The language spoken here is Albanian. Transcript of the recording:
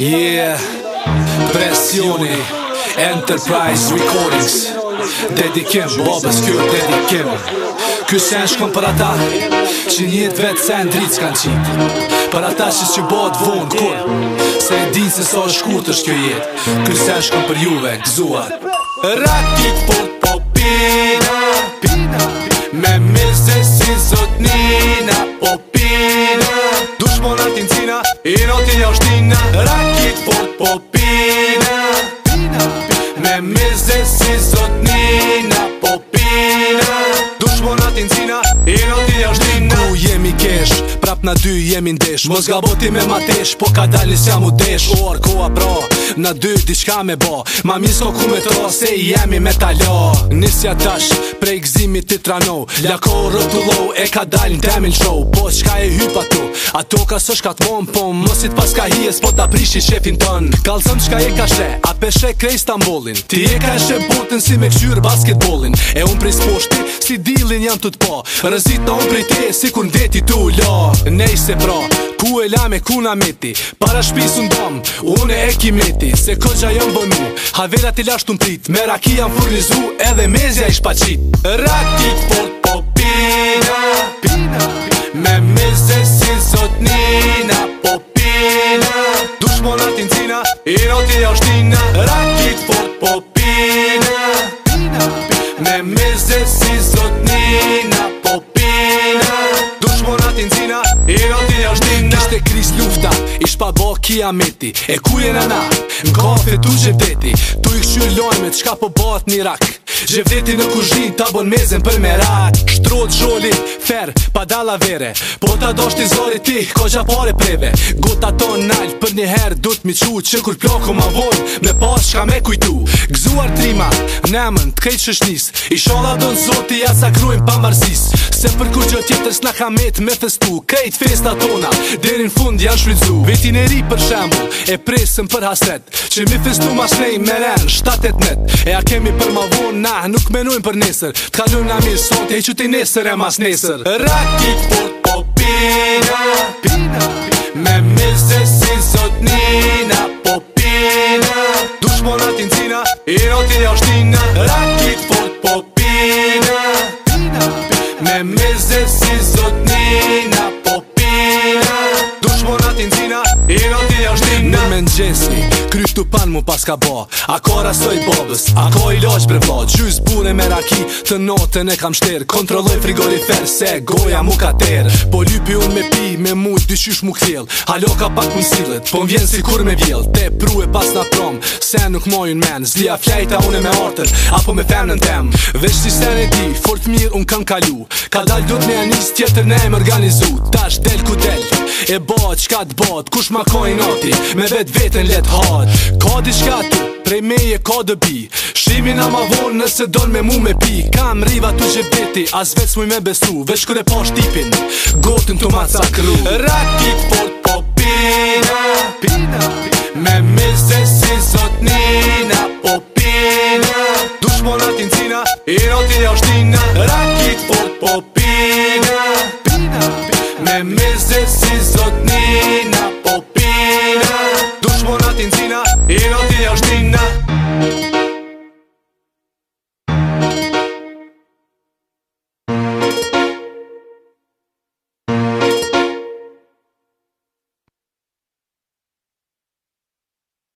Yeah Presioni Enterprise Recordings Dedikim, babes kjo dedikim Ky sen shkon për ata Që njët vet sen dritë s'kan qit Për ata që që bët vonë, kur Se e dinë se sa shkurt është kjo jet Ky sen shkon për juve, këzuat Rakit për popin zotin jo shtina Rakit fut po, po pina Me mizë si zotnina Po pina Dushmonatin cina Ino ti jo shtina Ku jemi kesh vrap na dy jemi ndesh Mos gaboti me matesh, po ka dalin se jam u desh Or, koa bra, na dy diçka me bo Ma mi s'ko ku me të ro, se jemi me ta lo Nisja tash, prej gzimi ti trano Lako rëtullo, e ka dalin temin show Po qka e hypa tu, ato ka së shkat mon Po mësit pas ka hies, po ta prishi shefin ton Kalzëm qka e ka she a peshe krej Istanbulin Ti e ka she shre si me kshyrë basketbolin E unë prej s'poshti, si dilin jam të po Rëzit në unë prej te, si kur tu lo Nej se pra, ku e lame, ku na meti Para shpis unë une unë e ki meti Se ko jam bënu, havera ti lasht unë prit Me raki jam furizu, edhe mezja i shpacit Rakit, Raki popina pot po pina, pina Me meze si sot nina, po pina Dushmo cina, i roti jo shtina ish pa bo kia meti E ku jena na, në kafe tu gjeteti Tu i këshu lojme, qka po bat një rak Zhevdeti në kuzhin ta bon mezen për merat Shtrot zholi, fer, pa dala vere Po ta do shti zori ti, ko gja pare preve Gota ton nalt për një herë du mi qu Që kur ploko ma vol, me pas shka me kujtu Gzuar trima, nemen t'kejt shëshnis I shola don zoti ja sakrujn pa marsis Se për kur gjë tjetër s'na ka met me festu Krejt festa tona, derin fund janë shvizu Vetin e ri për shembu, e presën për haset Që mi festu ma shnej me ren, 7-8 net E a kemi për ma von, na na nuk menojmë për nesër Të kalujmë na mirë sot, e që ti nesër e mas nesër Rakit për po pina, pina Me mirë si sot nina, po pina i roti dhe është Rakit për po pina, pina Me mirë si sot nina, mbrojnë gjesmi panë mu pas ka bo A kora së bobës A ko i loqë bre vlo Gjus bune me raki Të notën e kam shterë Kontrolloj frigorifer Se goja mu ka terë Po lypi unë me pi Me mu të dyqysh mu këthjel Halo ka pak më Po më si kur me vjel Te pru e pas na prom Se nuk mojn men Zlia fjajta une me artën Apo me femën në tem Vesh si sen e di Fort mirë unë kam kalu Ka dal dut me anis Tjetër ne e më organizu Tash del ku del E bot, qka të bot Kush ma kojnë oti Me vet vetë vetën let hard Ka di shka tu, prej meje ka dëbi Shqimin a ma vonë nëse don me mu me pi Kam riva tu që beti, as vetës i me besu Vesh kër e pa shtipin, gotin të ma kru Rakit fort po pina, pina Me mëse si sot nina po pina Dushmona t'incina, i roti e ashtina Rakit fort po pina, pina Me mëse si sot nina po pina Martins in a